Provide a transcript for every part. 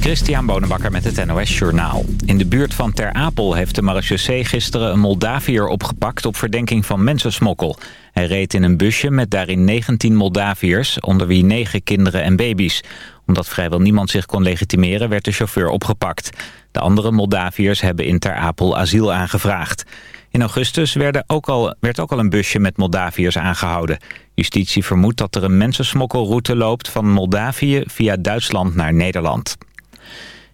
Christian Bonenbakker met het NOS Journaal. In de buurt van Ter Apel heeft de marechaussee gisteren een Moldaviër opgepakt... op verdenking van mensensmokkel. Hij reed in een busje met daarin 19 Moldaviërs... onder wie 9 kinderen en baby's. Omdat vrijwel niemand zich kon legitimeren werd de chauffeur opgepakt. De andere Moldaviërs hebben in Ter Apel asiel aangevraagd. In augustus werd ook, al, werd ook al een busje met Moldaviërs aangehouden. Justitie vermoedt dat er een mensensmokkelroute loopt van Moldavië via Duitsland naar Nederland.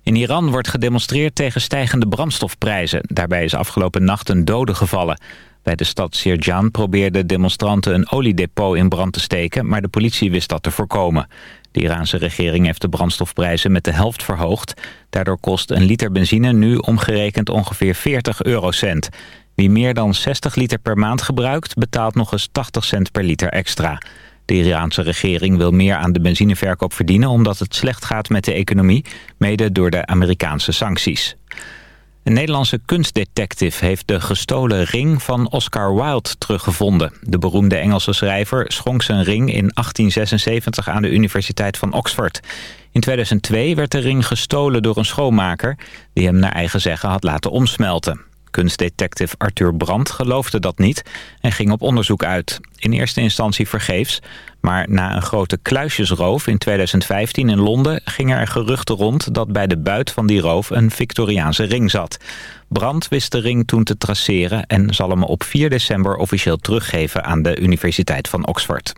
In Iran wordt gedemonstreerd tegen stijgende brandstofprijzen. Daarbij is afgelopen nacht een dode gevallen. Bij de stad Sirjan probeerden demonstranten een oliedepot in brand te steken... maar de politie wist dat te voorkomen. De Iraanse regering heeft de brandstofprijzen met de helft verhoogd. Daardoor kost een liter benzine nu omgerekend ongeveer 40 eurocent. Wie meer dan 60 liter per maand gebruikt, betaalt nog eens 80 cent per liter extra. De Iraanse regering wil meer aan de benzineverkoop verdienen... omdat het slecht gaat met de economie, mede door de Amerikaanse sancties. Een Nederlandse kunstdetective heeft de gestolen ring van Oscar Wilde teruggevonden. De beroemde Engelse schrijver schonk zijn ring in 1876 aan de Universiteit van Oxford. In 2002 werd de ring gestolen door een schoonmaker... die hem naar eigen zeggen had laten omsmelten. Kunstdetective Arthur Brandt geloofde dat niet en ging op onderzoek uit. In eerste instantie vergeefs, maar na een grote kluisjesroof in 2015 in Londen... gingen er geruchten rond dat bij de buit van die roof een Victoriaanse ring zat. Brandt wist de ring toen te traceren en zal hem op 4 december officieel teruggeven aan de Universiteit van Oxford.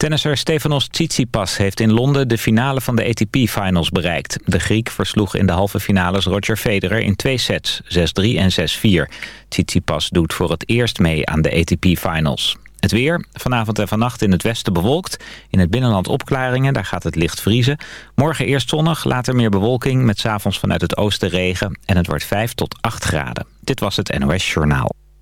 Tennisser Stefanos Tsitsipas heeft in Londen de finale van de ATP-finals bereikt. De Griek versloeg in de halve finales Roger Federer in twee sets, 6-3 en 6-4. Tsitsipas doet voor het eerst mee aan de ATP-finals. Het weer, vanavond en vannacht in het westen bewolkt. In het binnenland opklaringen, daar gaat het licht vriezen. Morgen eerst zonnig, later meer bewolking... met s'avonds vanuit het oosten regen en het wordt 5 tot 8 graden. Dit was het NOS Journaal.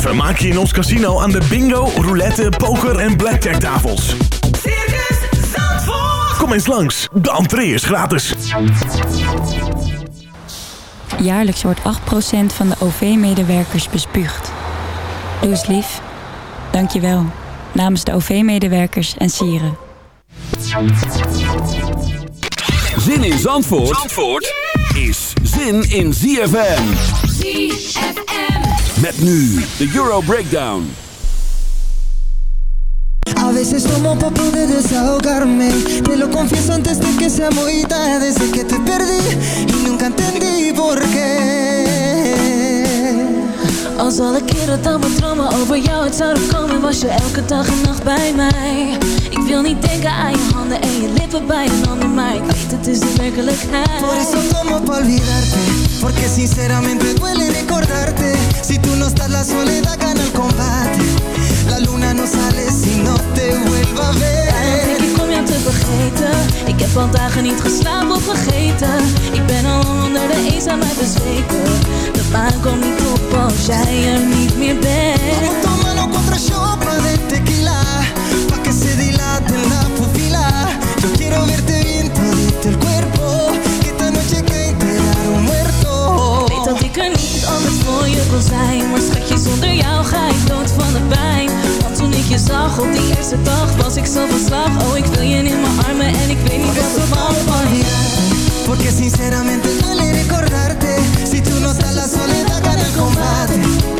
Vermaak je in ons casino aan de bingo, roulette, poker en blackjack tafels. Circus Zandvoort. Kom eens langs, de entree is gratis. Jaarlijks wordt 8% van de OV-medewerkers bespuugd. Doe eens lief. Dank je wel. Namens de OV-medewerkers en sieren. Zin in Zandvoort, Zandvoort is zin in ZFM. ZFM. Met nu de Euro Breakdown. A veces tomo pa poder desahogarme. Te lo confieso antes de que sea muy tarde. Desde que te perdí y nunca entendí por qué. Als alle keren dan mijn dromen over jou uit zouden komen Was je elke dag en nacht bij mij. Ik wil niet denken aan je handen en je lippen bij een ander Maar ik weet het is de werkelijkheid. Por eso tomo pa olvidarte Porque sinceramente duele recordarte. Si tú no estás la soledad gana el combate. La luna no sale si no te vuelva a Daarom denk ver ik om jou te vergeten. Ik heb al dagen niet geslapen of vergeten. Ik ben al onder de eenzaamheid bezweken. De maan komt niet op als jij er niet meer bent kon zijn. Maar schatje, zonder jou ga ik dood van de pijn. Want toen ik je zag op die eerste dag Was ik zo van slag. Oh, ik wil je in mijn armen en ik weet niet Por wat van je olvidarte Porque sinceramente duele recordarte Si tú no estás la soledad gana el combate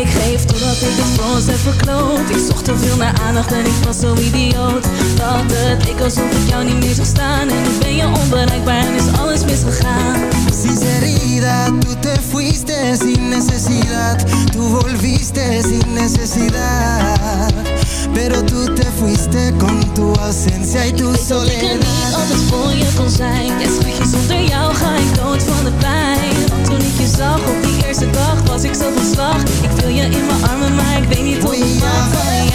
Ik geef totdat ik het voor ons heb verkloot Ik zocht te veel naar aandacht en ik was zo idioot Dat het leek alsof ik jou niet meer zag staan En nu ben je onbereikbaar en is alles misgegaan Sinceridad, tú te fuiste sin necesidad. Tú volviste sin necesidad. Pero tú te fuiste con tu ausencia y tu Ik ik soledad. Je in mijn armen, maar ik weet niet hoe ik maak van jou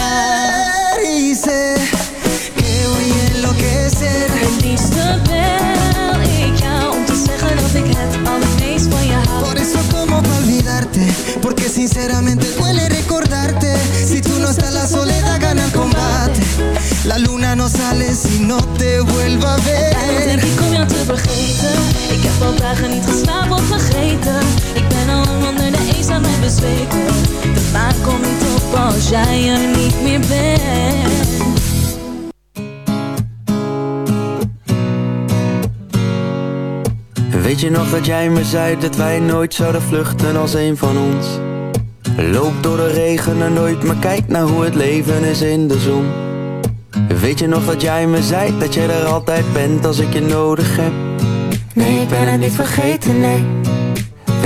ver y sé que voy a enloquecer. Het liefste bel ik jou om te zeggen dat ik het allermeest van je hou. Por eso como pa olvidarte Porque sinceramente duele recordarte. Si tú no estás la soledad gana el combate. La luna no sale si no te vuelva a Daarom denk ver ik om jou te vergeten. Ik heb al dagen niet geslapen of vergeten. Ik lang onder de eenzaamheid bezweken De maan komt niet op als jij er niet meer bent Weet je nog dat jij me zei dat wij nooit zouden vluchten als een van ons? Loop door de regen en nooit, maar kijk naar hoe het leven is in de zon. Weet je nog dat jij me zei dat je er altijd bent als ik je nodig heb? Nee, ik ben het niet vergeten, nee.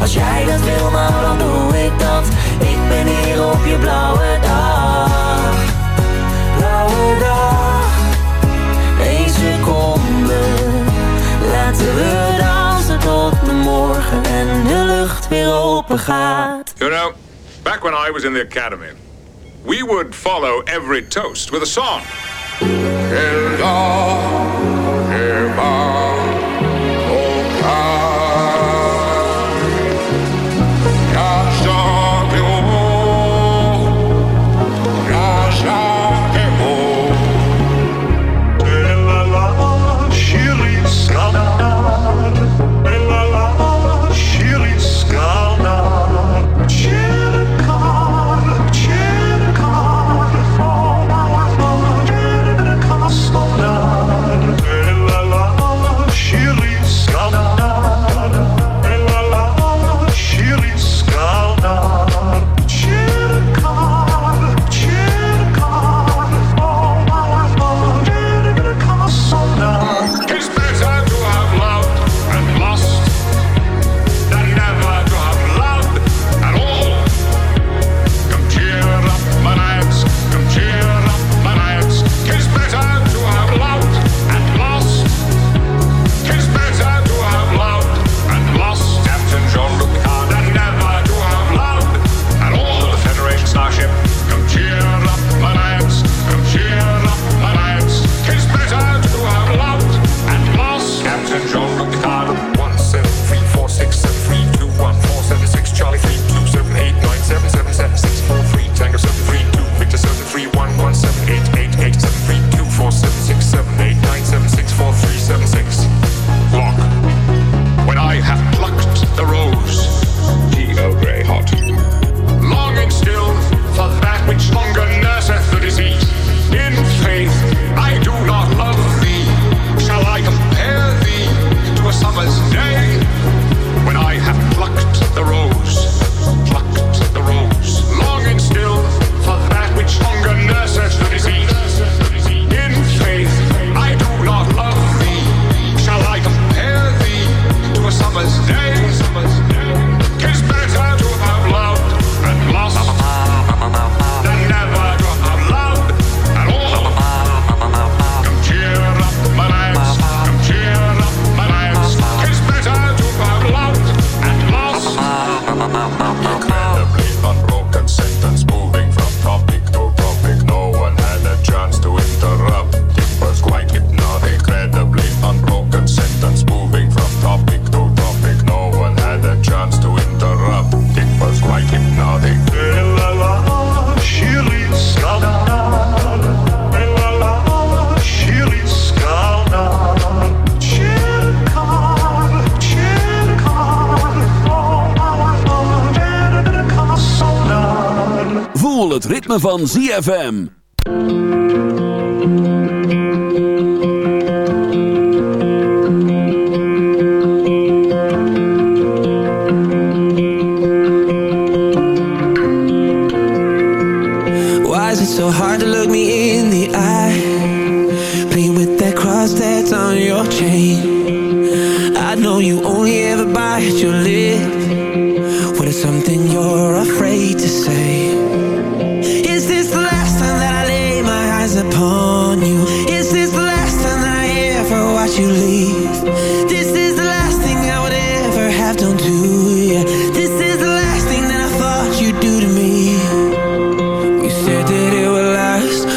Als jij dat wil, nou dan doe ik dat. Ik ben hier op je blauwe dag. Blauwe dag. Eén seconde. Laten we dansen tot de morgen En de lucht weer open gaat. You know, back when I was in the academy, we would follow every toast with a song. van ZFM.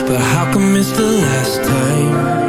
But how come it's the last time?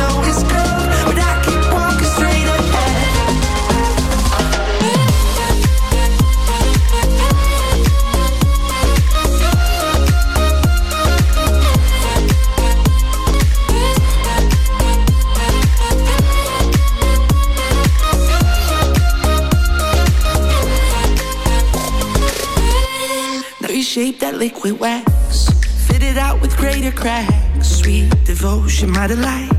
liquid wax. Fitted out with greater cracks. Sweet devotion, my delight.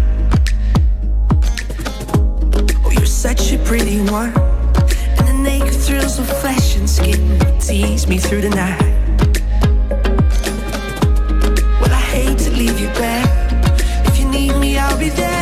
Oh, you're such a pretty one. And the naked thrills of flesh and skin tease me through the night. Well, I hate to leave you back. If you need me, I'll be there.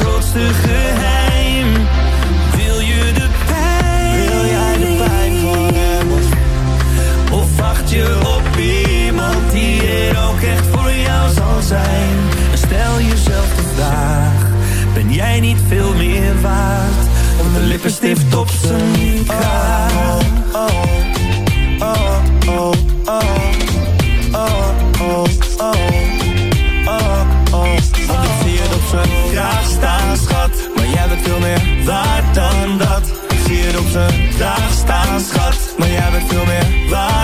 Grootste geheim? Wil je de pijn? Wil jij de pijn van hem? Of wacht je op iemand die er ook echt voor jou zal zijn? En stel jezelf de vraag, ben jij niet veel meer waard? Om de lippenstift op zijn kraag. oh, oh, kraag staan, schat. Maar jij bent veel meer waard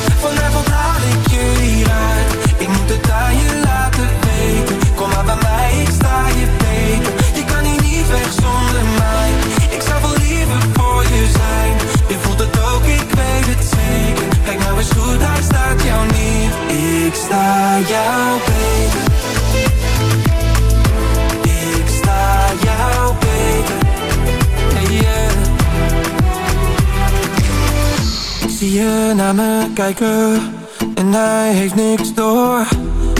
Ik sta jou beter. Ik sta jou beter. Hey, yeah. Ik zie je naar me kijken en hij heeft niks door.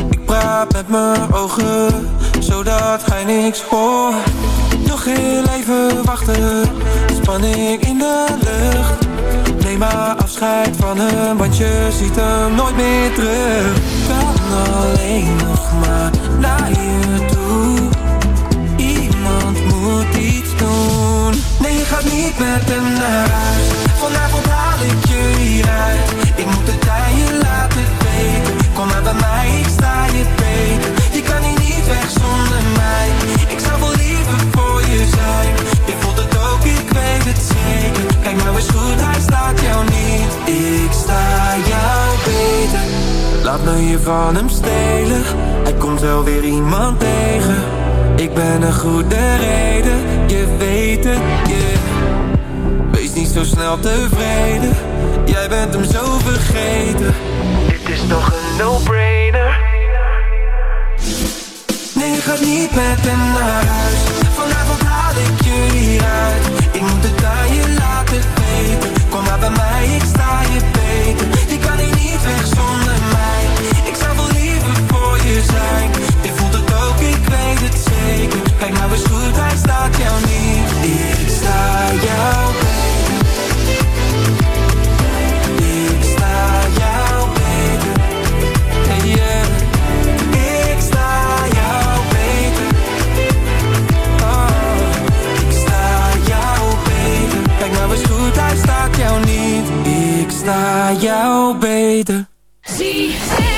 Ik praat met mijn ogen, zodat hij niks hoort. Nog heel even wachten, spanning in de lucht. Neem maar afscheid van hem, want je ziet hem nooit meer terug. Kan alleen nog maar naar je toe. Iemand moet iets doen. Nee, je gaat niet met hem naar huis. Vanavond haal ik je hieruit. Ik moet het aan je laten weten. Kom maar bij mij, ik sta je beter. Je kan hier niet weg zonder mij. Ik zou wel liever voor je zijn. Je voelt het ook, ik weet het zeker. Goed, hij staat jou niet. Ik sta willen je van hem stelen. Hij komt wel weer iemand tegen. Ik ben een goede reden. Je weet het, yeah. Wees niet zo snel tevreden. Jij bent hem zo vergeten. Dit is toch een no-brainer je gaat niet met hem naar huis. Vanavond haal ik je hieruit Ik moet het aan je laten weten. Kom maar bij mij, ik sta je beter. Je kan hier niet weg zonder mij. Ik zou wel liever voor je zijn. Je voelt het ook, ik weet het zeker. Kijk nou eens goed, hij staat jou niet. Ik sta jou beter Sta jou beter. Think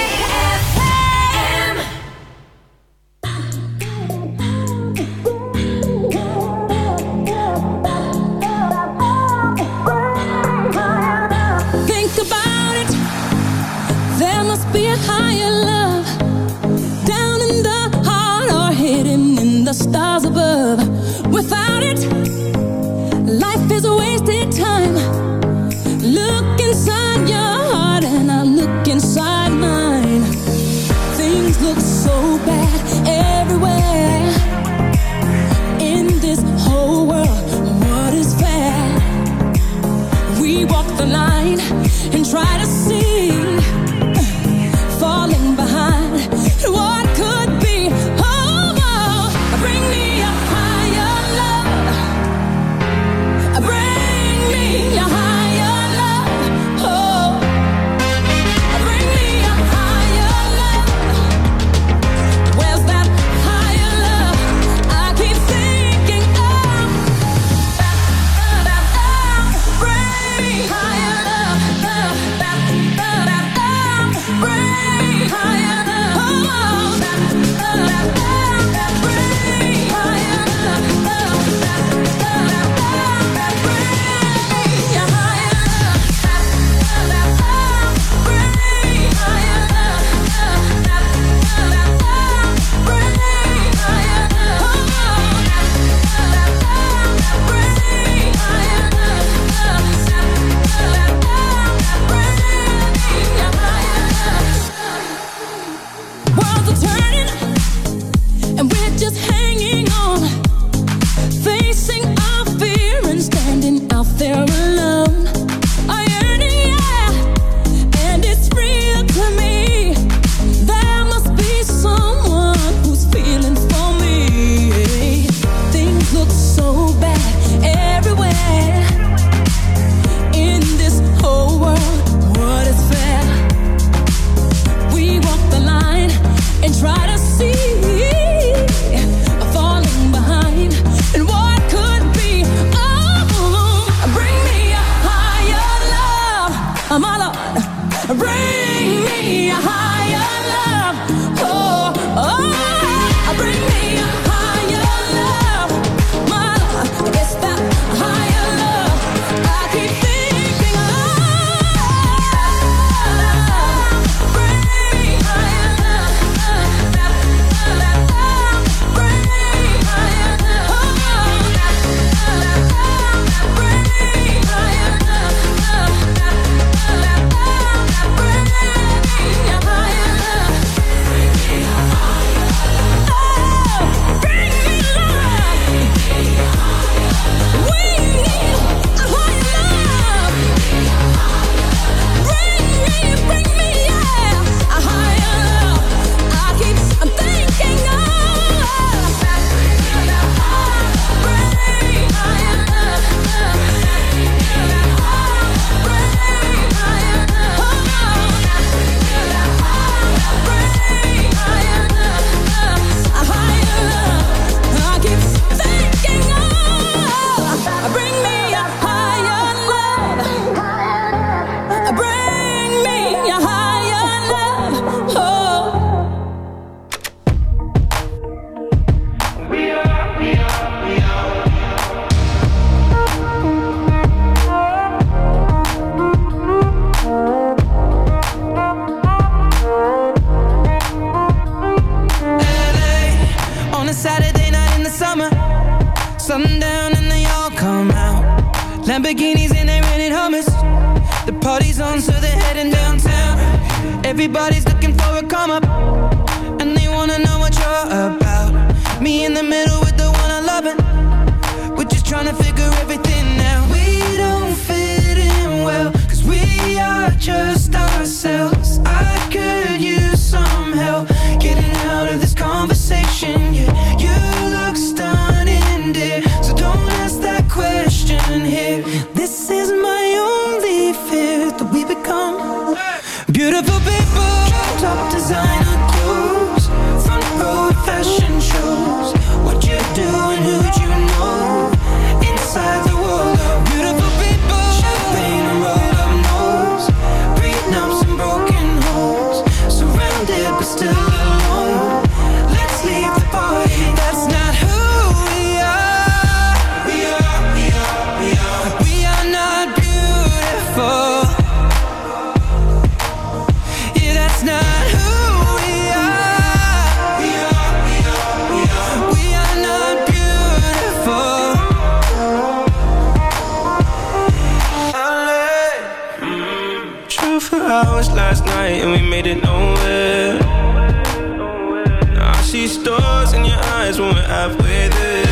with it.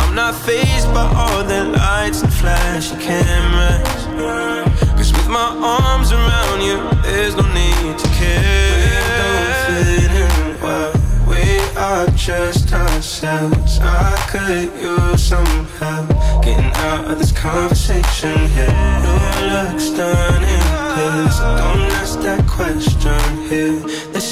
I'm not phased by all the lights and flashy cameras. Cause with my arms around you, there's no need to care. We don't fit in well. We are just ourselves. I could use some help getting out of this conversation here. No looks done in place. Don't ask that question here. This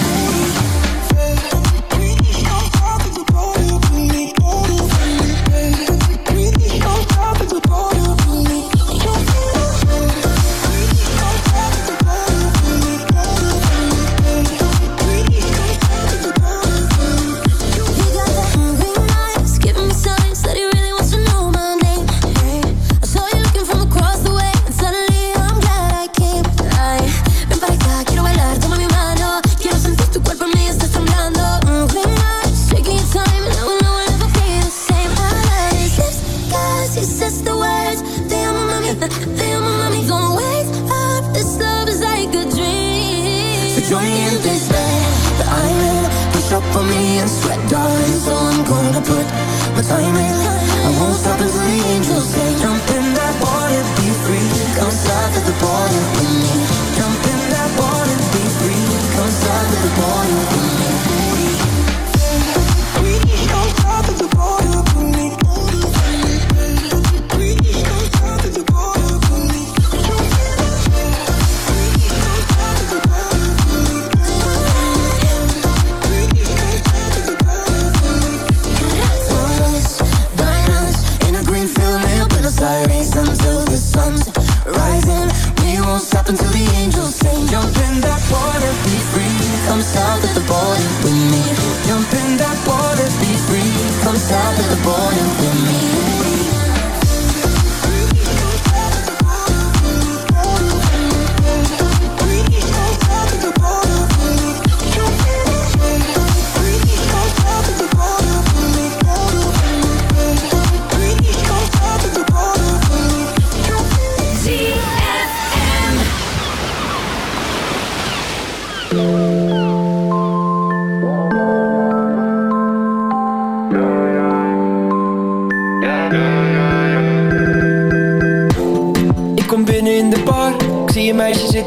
the border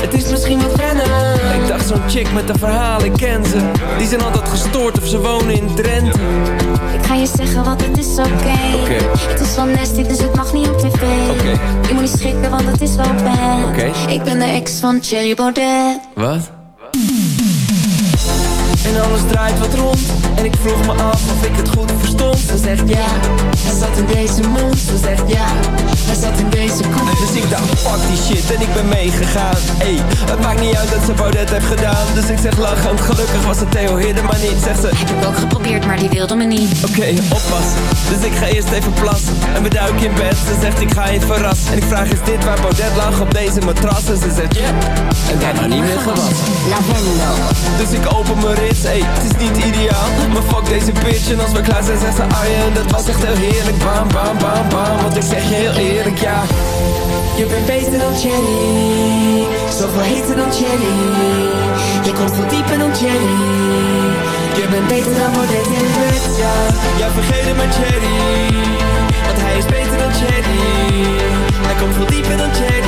Het is misschien wat rennen. Ik dacht zo'n chick met een verhaal, ik ken ze. Die zijn altijd gestoord of ze wonen in Drenthe. Ik ga je zeggen wat het is oké. Oké. Het is wel nasty dus het mag niet op tv. Oké. Je moet niet schrikken want het is wel bad Oké. Ik ben de ex van Cherry Baudet. Wat? En alles draait wat rond. En ik vroeg me af of ik het goed verstond. Ze zegt ja, hij zat in deze mond Ze zegt ja, hij zat in deze Dus ik dacht fuck die shit en ik ben meegegaan Ey, het maakt niet uit dat ze Baudet heeft gedaan Dus ik zeg lachend, gelukkig was het Theo Hidden maar niet Zegt ze, Heb ik ook geprobeerd maar die wilde me niet Oké, oppassen. Dus ik ga eerst even plassen. En we duiken in bed. Ze zegt ik ga je verrassen. En ik vraag is dit waar Baudet lag op deze matras? En ze zegt ja. En daarna niet meer gewassen. Lavendel Dus ik open mijn rits. Ey, het is niet ideaal. Maar fuck deze bitch. En als we klaar zijn zegt ze Arjen. Dat was echt heel heerlijk. Bam, bam, bam, bam. Want ik zeg je heel eerlijk ja. Je bent beter dan Jenny. Zoveel heter dan Jenny. Je komt veel dieper dan Jenny. Je bent beter dan Baudet in bed, ja. Ja, vergeet het maar Jerry. Want hij is beter dan Jerry. Hij komt veel dieper dan Jerry.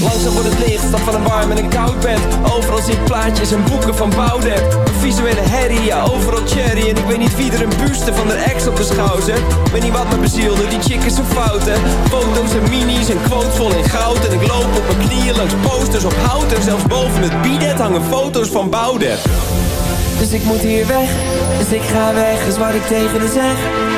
Langzaam wordt het licht, stad van een warm en een koud bed. Overal zie plaatjes en boeken van Boudewijn Een visuele herrie, ja overal cherry. En ik weet niet wie er een buste van de ex op de schouw zet Weet niet wat me bezielde, die chick is zo fout hè Foto's en minis en quotes vol in goud. En ik loop op mijn knieën langs posters op hout. En zelfs boven het bidet hangen foto's van Boudewijn Dus ik moet hier weg, dus ik ga weg, is wat ik tegen haar zeg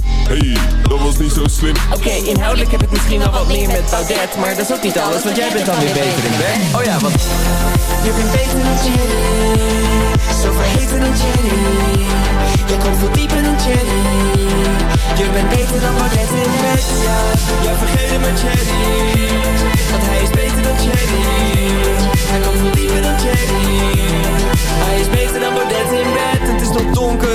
Hey, dat was niet zo slim. Oké, inhoudelijk heb ik misschien wel wat meer met Baudet Maar dat is ook niet alles, want jij bent dan weer beter in bed. Oh ja, want Je bent beter dan Jenny Zo verheven dan Jenny Je komt veel dieper dan Jenny Je bent beter dan Baudet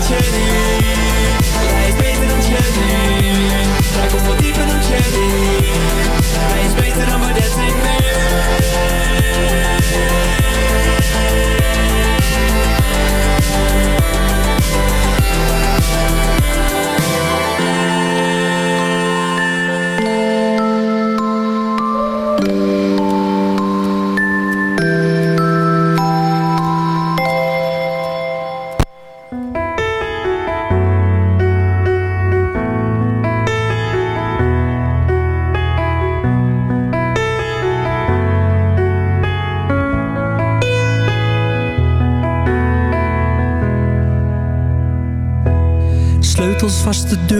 met Cherry Hij is beter dan Cherry Hij komt veel dieper dan Cherry Hij is beter dan Baudet